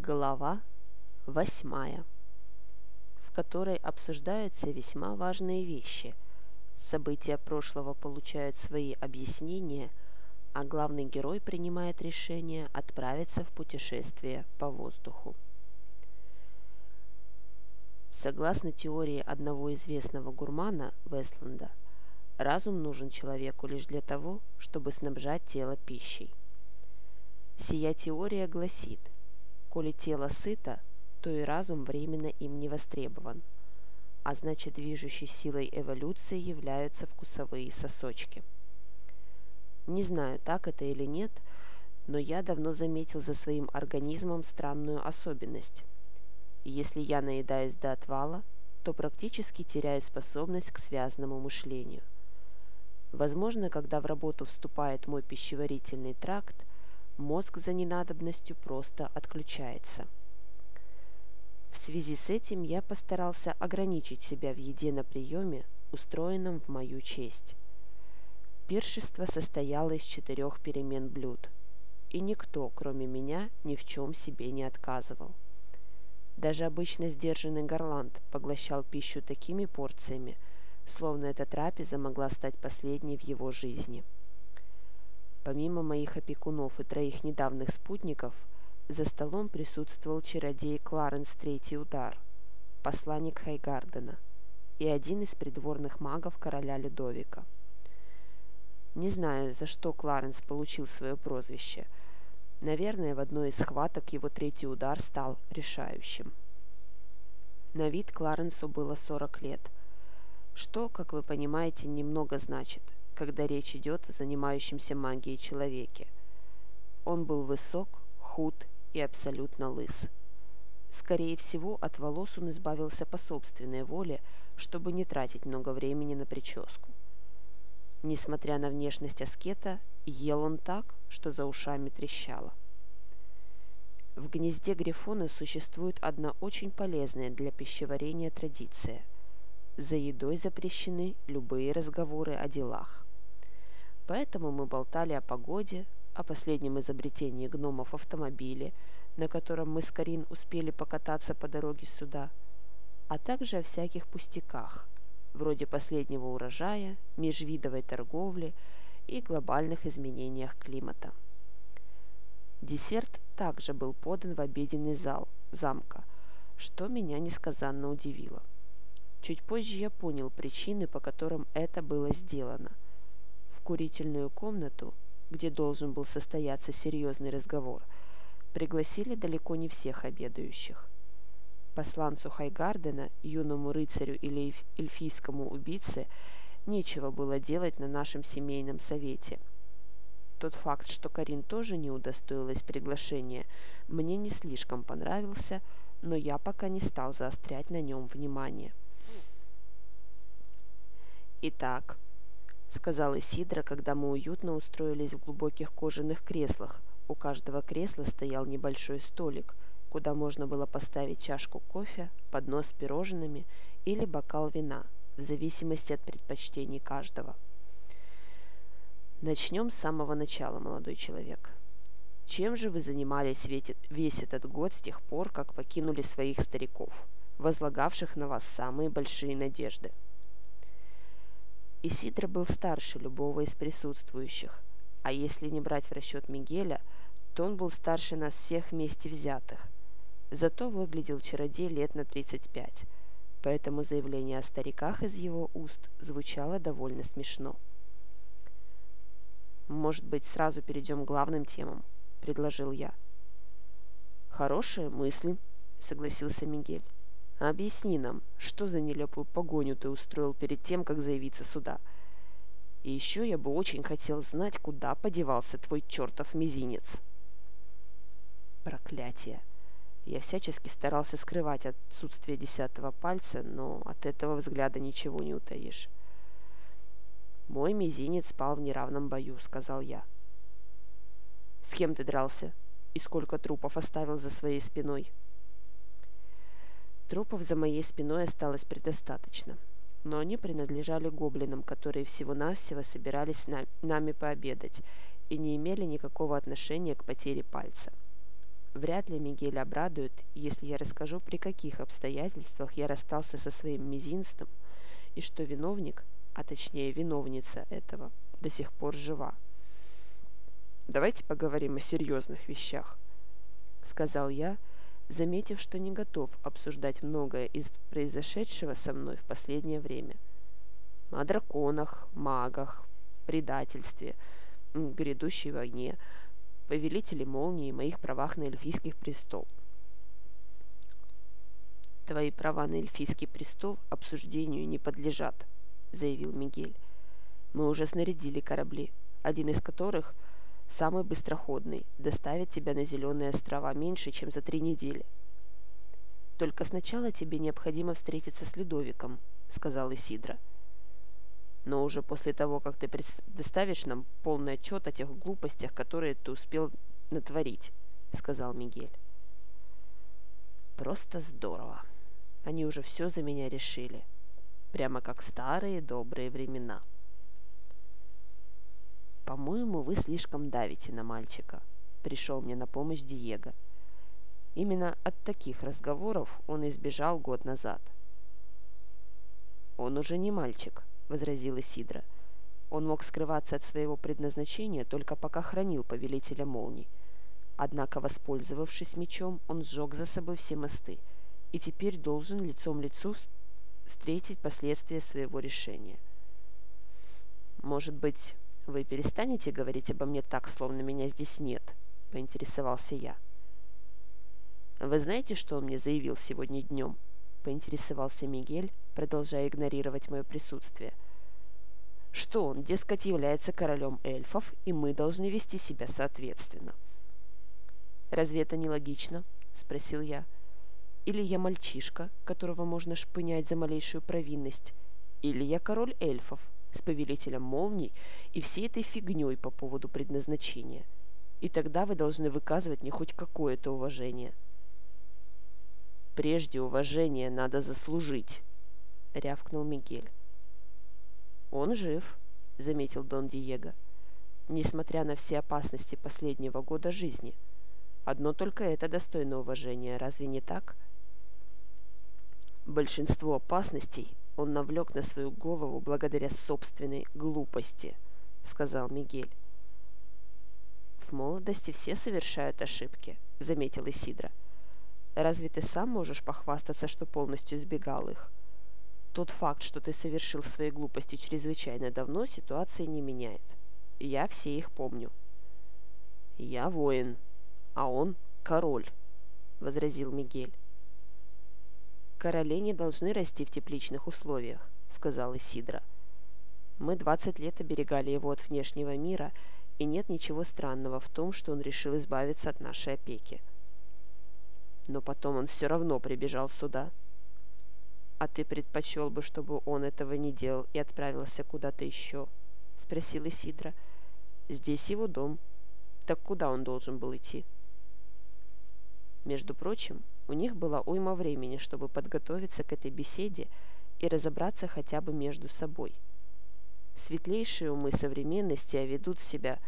Глава восьмая, в которой обсуждаются весьма важные вещи. События прошлого получают свои объяснения, а главный герой принимает решение отправиться в путешествие по воздуху. Согласно теории одного известного гурмана Вестланда, разум нужен человеку лишь для того, чтобы снабжать тело пищей. Сия теория гласит – Коли тело сыто, то и разум временно им не востребован, а значит движущей силой эволюции являются вкусовые сосочки. Не знаю, так это или нет, но я давно заметил за своим организмом странную особенность. Если я наедаюсь до отвала, то практически теряю способность к связанному мышлению. Возможно, когда в работу вступает мой пищеварительный тракт, мозг за ненадобностью просто отключается. В связи с этим я постарался ограничить себя в еде на приеме, устроенном в мою честь. Пиршество состояло из четырех перемен блюд, и никто, кроме меня, ни в чем себе не отказывал. Даже обычно сдержанный Горланд поглощал пищу такими порциями, словно эта трапеза могла стать последней в его жизни. Помимо моих опекунов и троих недавних спутников, за столом присутствовал чародей Кларенс Третий Удар, посланник Хайгардена и один из придворных магов короля Людовика. Не знаю, за что Кларенс получил свое прозвище. Наверное, в одной из схваток его третий удар стал решающим. На вид Кларенсу было 40 лет, что, как вы понимаете, немного значит – когда речь идет о занимающемся магией человеке. Он был высок, худ и абсолютно лыс. Скорее всего, от волос он избавился по собственной воле, чтобы не тратить много времени на прическу. Несмотря на внешность аскета, ел он так, что за ушами трещало. В гнезде Грифона существует одна очень полезная для пищеварения традиция. За едой запрещены любые разговоры о делах. Поэтому мы болтали о погоде, о последнем изобретении гномов автомобиле, на котором мы с Карин успели покататься по дороге сюда, а также о всяких пустяках, вроде последнего урожая, межвидовой торговли и глобальных изменениях климата. Десерт также был подан в обеденный зал замка, что меня несказанно удивило. Чуть позже я понял причины, по которым это было сделано – курительную комнату, где должен был состояться серьезный разговор, пригласили далеко не всех обедающих. Посланцу Хайгардена, юному рыцарю или эльфийскому убийце, нечего было делать на нашем семейном совете. Тот факт, что Карин тоже не удостоилась приглашения, мне не слишком понравился, но я пока не стал заострять на нем внимание. Итак, — сказала Сидра, когда мы уютно устроились в глубоких кожаных креслах. У каждого кресла стоял небольшой столик, куда можно было поставить чашку кофе, поднос с пирожными или бокал вина, в зависимости от предпочтений каждого. Начнем с самого начала, молодой человек. Чем же вы занимались весь этот год с тех пор, как покинули своих стариков, возлагавших на вас самые большие надежды? Исидро был старше любого из присутствующих, а если не брать в расчет Мигеля, то он был старше нас всех вместе взятых. Зато выглядел чародей лет на 35, поэтому заявление о стариках из его уст звучало довольно смешно. «Может быть, сразу перейдем к главным темам?» – предложил я. «Хорошая мысль», – согласился Мигель. Объясни нам, что за нелепую погоню ты устроил перед тем, как заявиться сюда? И еще я бы очень хотел знать, куда подевался твой чертов мизинец. Проклятие. Я всячески старался скрывать отсутствие десятого пальца, но от этого взгляда ничего не утаишь. «Мой мизинец спал в неравном бою», — сказал я. «С кем ты дрался? И сколько трупов оставил за своей спиной?» Трупов за моей спиной осталось предостаточно, но они принадлежали гоблинам, которые всего-навсего собирались на нами пообедать и не имели никакого отношения к потере пальца. Вряд ли Мигель обрадует, если я расскажу, при каких обстоятельствах я расстался со своим мизинством и что виновник, а точнее виновница этого, до сих пор жива. «Давайте поговорим о серьезных вещах», — сказал я, заметив, что не готов обсуждать многое из произошедшего со мной в последнее время. О драконах, магах, предательстве, грядущей войне — повелители молнии, моих правах на эльфийский престол. «Твои права на эльфийский престол обсуждению не подлежат», — заявил Мигель. «Мы уже снарядили корабли, один из которых, самый быстроходный, доставит тебя на Зеленые острова меньше, чем за три недели». «Только сначала тебе необходимо встретиться с Людовиком», — сказал Исидра. — но уже после того, как ты предоставишь нам полный отчет о тех глупостях, которые ты успел натворить», — сказал Мигель. «Просто здорово. Они уже все за меня решили. Прямо как старые добрые времена». «По-моему, вы слишком давите на мальчика», — пришел мне на помощь Диего. Именно от таких разговоров он избежал год назад. «Он уже не мальчик», — возразила Сидра. Он мог скрываться от своего предназначения только пока хранил повелителя молний. Однако, воспользовавшись мечом, он сжег за собой все мосты и теперь должен лицом лицу встретить последствия своего решения. «Может быть, вы перестанете говорить обо мне так, словно меня здесь нет?» — поинтересовался я. «Вы знаете, что он мне заявил сегодня днем?» — поинтересовался Мигель, продолжая игнорировать мое присутствие. Что он, дескать, является королем эльфов, и мы должны вести себя соответственно. «Разве это не логично?» — спросил я. «Или я мальчишка, которого можно шпынять за малейшую провинность, или я король эльфов с повелителем молний и всей этой фигней по поводу предназначения. И тогда вы должны выказывать мне хоть какое-то уважение». «Прежде уважение надо заслужить», — рявкнул Мигель. «Он жив», — заметил Дон Диего, «несмотря на все опасности последнего года жизни. Одно только это достойно уважения, разве не так?» Большинство опасностей он навлек на свою голову благодаря собственной глупости, сказал Мигель. В молодости все совершают ошибки, заметил Исидра. Разве ты сам можешь похвастаться, что полностью избегал их? Тот факт, что ты совершил свои глупости чрезвычайно давно, ситуации не меняет. Я все их помню. Я воин, а он король, возразил Мигель. Короли не должны расти в тепличных условиях, сказал Исидра. Мы двадцать лет оберегали его от внешнего мира, и нет ничего странного в том, что он решил избавиться от нашей опеки. Но потом он все равно прибежал сюда. «А ты предпочел бы, чтобы он этого не делал и отправился куда-то еще?» — спросил Исидра. «Здесь его дом. Так куда он должен был идти?» Между прочим, у них была уйма времени, чтобы подготовиться к этой беседе и разобраться хотя бы между собой. Светлейшие умы современности а ведут себя,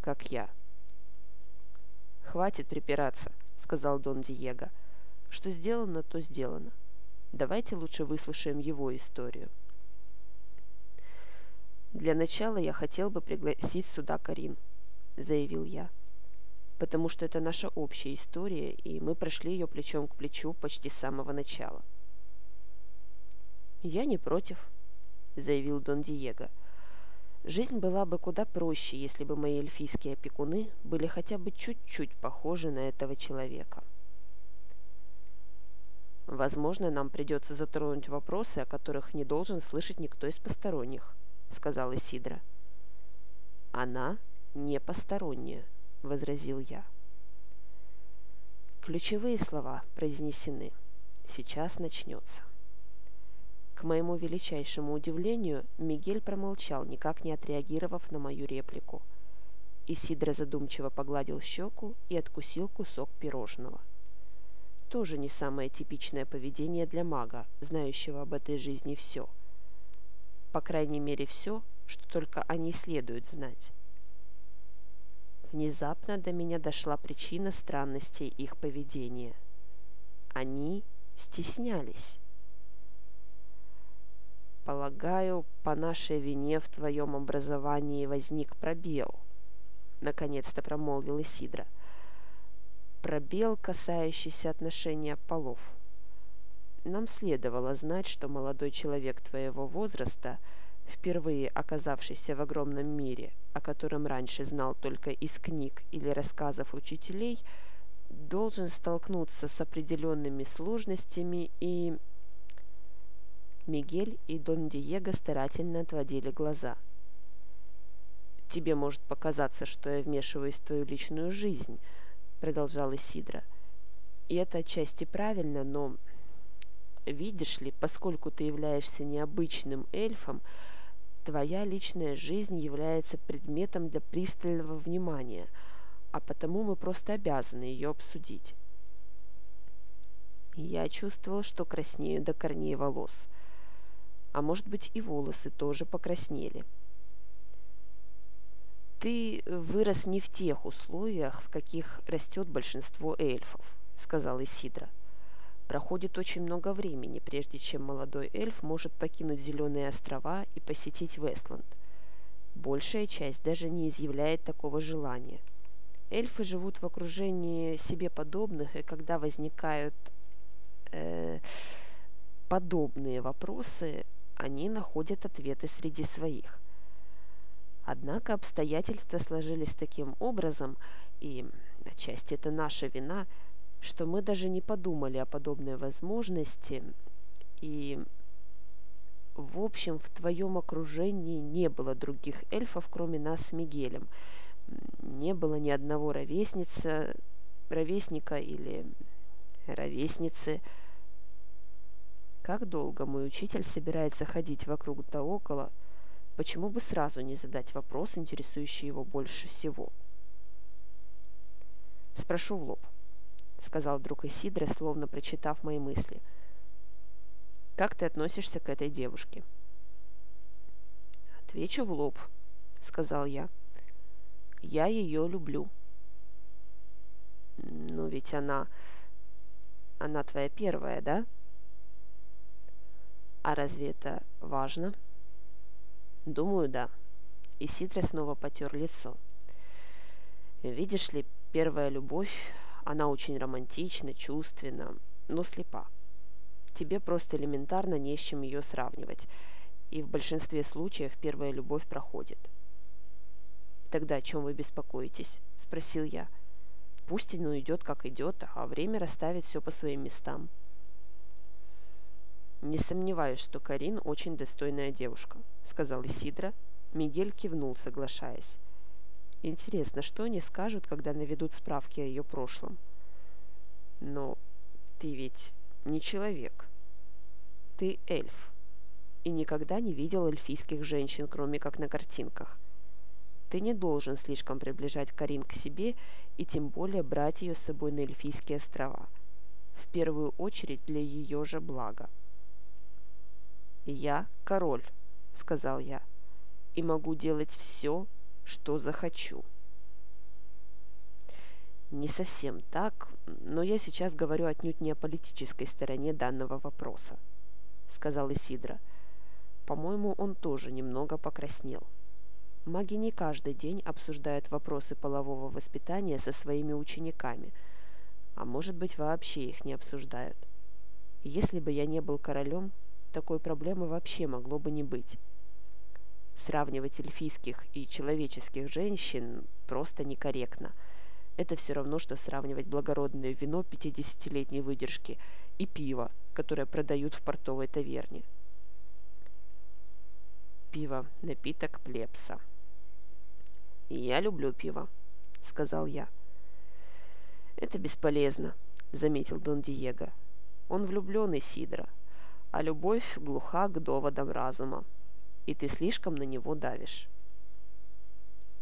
как я. «Хватит припираться», — сказал Дон Диего. «Что сделано, то сделано. Давайте лучше выслушаем его историю. «Для начала я хотел бы пригласить сюда Карин», — заявил я. «Потому что это наша общая история, и мы прошли ее плечом к плечу почти с самого начала». «Я не против», — заявил Дон Диего. «Жизнь была бы куда проще, если бы мои эльфийские опекуны были хотя бы чуть-чуть похожи на этого человека». «Возможно, нам придется затронуть вопросы, о которых не должен слышать никто из посторонних», — сказал Исидра. «Она не посторонняя», — возразил я. Ключевые слова произнесены. Сейчас начнется. К моему величайшему удивлению, Мигель промолчал, никак не отреагировав на мою реплику. Исидра задумчиво погладил щеку и откусил кусок пирожного тоже не самое типичное поведение для мага, знающего об этой жизни все. По крайней мере, все, что только о ней следует знать. Внезапно до меня дошла причина странностей их поведения. Они стеснялись. Полагаю, по нашей вине в твоем образовании возник пробел. Наконец-то промолвил Исидра. Пробел, касающийся отношения полов. Нам следовало знать, что молодой человек твоего возраста, впервые оказавшийся в огромном мире, о котором раньше знал только из книг или рассказов учителей, должен столкнуться с определенными сложностями и Мигель и Дон Диего старательно отводили глаза. «Тебе может показаться, что я вмешиваюсь в твою личную жизнь», — продолжал Исидра. «И это отчасти правильно, но, видишь ли, поскольку ты являешься необычным эльфом, твоя личная жизнь является предметом для пристального внимания, а потому мы просто обязаны ее обсудить». Я чувствовал, что краснею до корней волос — а может быть и волосы тоже покраснели. «Ты вырос не в тех условиях, в каких растет большинство эльфов», — сказал Исидра. «Проходит очень много времени, прежде чем молодой эльф может покинуть Зеленые острова и посетить Вестланд. Большая часть даже не изъявляет такого желания. Эльфы живут в окружении себе подобных, и когда возникают э, подобные вопросы, они находят ответы среди своих. Однако обстоятельства сложились таким образом, и отчасти это наша вина, что мы даже не подумали о подобной возможности, и в общем в твоем окружении не было других эльфов, кроме нас с Мигелем. Не было ни одного ровесница, ровесника или ровесницы, как долго мой учитель собирается ходить вокруг да около? Почему бы сразу не задать вопрос, интересующий его больше всего? «Спрошу в лоб», — сказал друг Исидра, словно прочитав мои мысли. «Как ты относишься к этой девушке?» «Отвечу в лоб», — сказал я. «Я ее люблю». «Ну ведь она... она твоя первая, да?» А разве это важно? Думаю, да. И Ситра снова потер лицо. Видишь ли, первая любовь, она очень романтична, чувственна, но слепа. Тебе просто элементарно не с чем ее сравнивать. И в большинстве случаев первая любовь проходит. «Тогда о чем вы беспокоитесь?» – спросил я. «Пусть оно идет, как идет, а время расставит все по своим местам». «Не сомневаюсь, что Карин очень достойная девушка», — сказал Исидра. Мигель кивнул, соглашаясь. «Интересно, что они скажут, когда наведут справки о ее прошлом?» «Но ты ведь не человек. Ты эльф. И никогда не видел эльфийских женщин, кроме как на картинках. Ты не должен слишком приближать Карин к себе и тем более брать ее с собой на эльфийские острова. В первую очередь для ее же блага. «Я король», — сказал я, — «и могу делать все, что захочу». Не совсем так, но я сейчас говорю отнюдь не о политической стороне данного вопроса, сказал Исидра. По-моему, он тоже немного покраснел. Маги не каждый день обсуждают вопросы полового воспитания со своими учениками, а может быть вообще их не обсуждают. Если бы я не был королем, такой проблемы вообще могло бы не быть. Сравнивать эльфийских и человеческих женщин просто некорректно. Это все равно, что сравнивать благородное вино 50-летней выдержки и пиво, которое продают в портовой таверне. Пиво – напиток плебса. «Я люблю пиво», – сказал я. «Это бесполезно», – заметил Дон Диего. «Он влюбленный Сидра, а любовь глуха к доводам разума, и ты слишком на него давишь.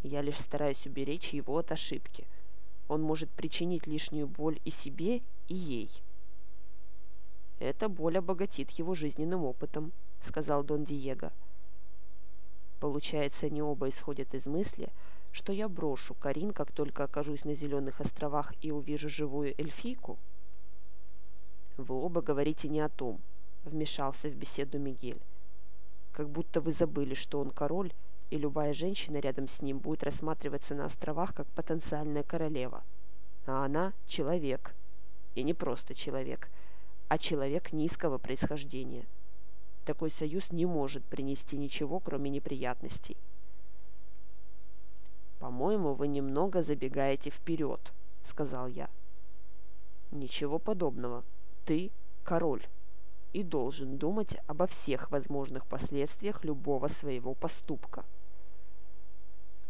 Я лишь стараюсь уберечь его от ошибки. Он может причинить лишнюю боль и себе, и ей. Эта боль обогатит его жизненным опытом, сказал Дон Диего. Получается, они оба исходят из мысли, что я брошу Карин, как только окажусь на Зеленых островах и увижу живую эльфийку? Вы оба говорите не о том, вмешался в беседу Мигель. Как будто вы забыли, что он король, и любая женщина рядом с ним будет рассматриваться на островах как потенциальная королева. А она – человек. И не просто человек, а человек низкого происхождения. Такой союз не может принести ничего, кроме неприятностей. «По-моему, вы немного забегаете вперед», — сказал я. «Ничего подобного. Ты король и должен думать обо всех возможных последствиях любого своего поступка».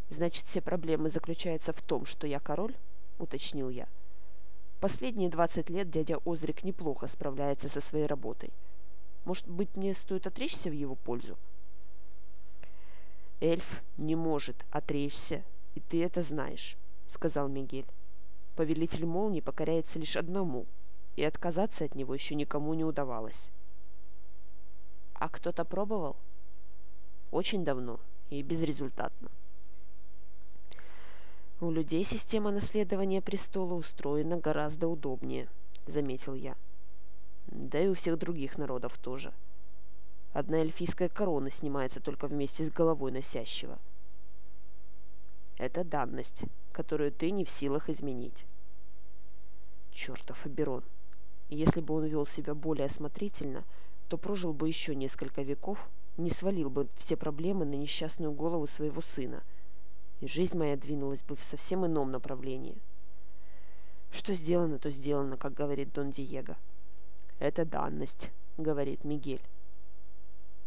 «Значит, все проблемы заключаются в том, что я король?» — уточнил я. «Последние двадцать лет дядя Озрик неплохо справляется со своей работой. Может быть, мне стоит отречься в его пользу?» «Эльф не может отречься и ты это знаешь», — сказал Мигель. «Повелитель молнии покоряется лишь одному, и отказаться от него еще никому не удавалось». «А кто-то пробовал?» «Очень давно и безрезультатно». «У людей система наследования престола устроена гораздо удобнее», — заметил я. «Да и у всех других народов тоже. Одна эльфийская корона снимается только вместе с головой носящего — это данность, которую ты не в силах изменить. Чертов Аберон. Если бы он вел себя более осмотрительно, то прожил бы еще несколько веков, не свалил бы все проблемы на несчастную голову своего сына, и жизнь моя двинулась бы в совсем ином направлении. Что сделано, то сделано, как говорит Дон Диего. Это данность, говорит Мигель.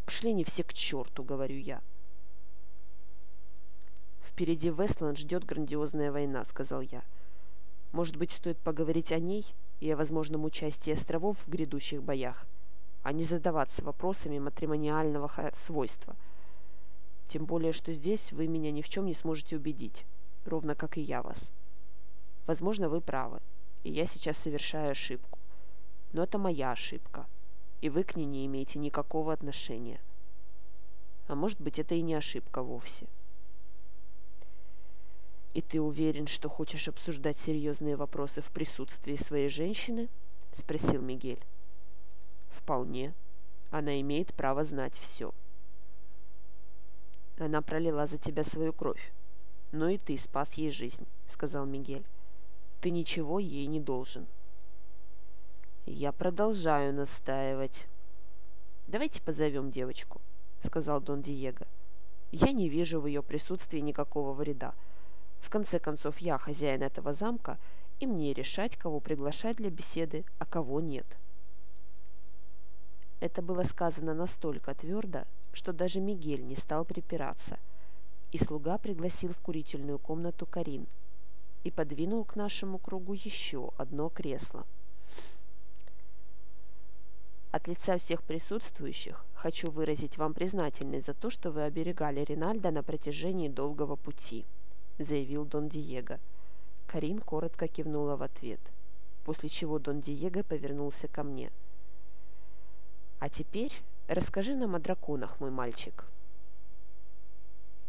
Пошли не все к черту, говорю я. «Впереди Вестланд ждет грандиозная война», — сказал я. «Может быть, стоит поговорить о ней и о возможном участии островов в грядущих боях, а не задаваться вопросами матримониального свойства. Тем более, что здесь вы меня ни в чем не сможете убедить, ровно как и я вас. Возможно, вы правы, и я сейчас совершаю ошибку. Но это моя ошибка, и вы к ней не имеете никакого отношения. А может быть, это и не ошибка вовсе». «И ты уверен, что хочешь обсуждать серьезные вопросы в присутствии своей женщины?» — спросил Мигель. «Вполне. Она имеет право знать все». «Она пролила за тебя свою кровь. Но и ты спас ей жизнь», — сказал Мигель. «Ты ничего ей не должен». «Я продолжаю настаивать». «Давайте позовем девочку», — сказал Дон Диего. «Я не вижу в ее присутствии никакого вреда». В конце концов, я хозяин этого замка, и мне решать, кого приглашать для беседы, а кого нет. Это было сказано настолько твердо, что даже Мигель не стал припираться, и слуга пригласил в курительную комнату Карин и подвинул к нашему кругу еще одно кресло. От лица всех присутствующих хочу выразить вам признательность за то, что вы оберегали Ринальда на протяжении долгого пути. — заявил Дон Диего. Карин коротко кивнула в ответ, после чего Дон Диего повернулся ко мне. «А теперь расскажи нам о драконах, мой мальчик».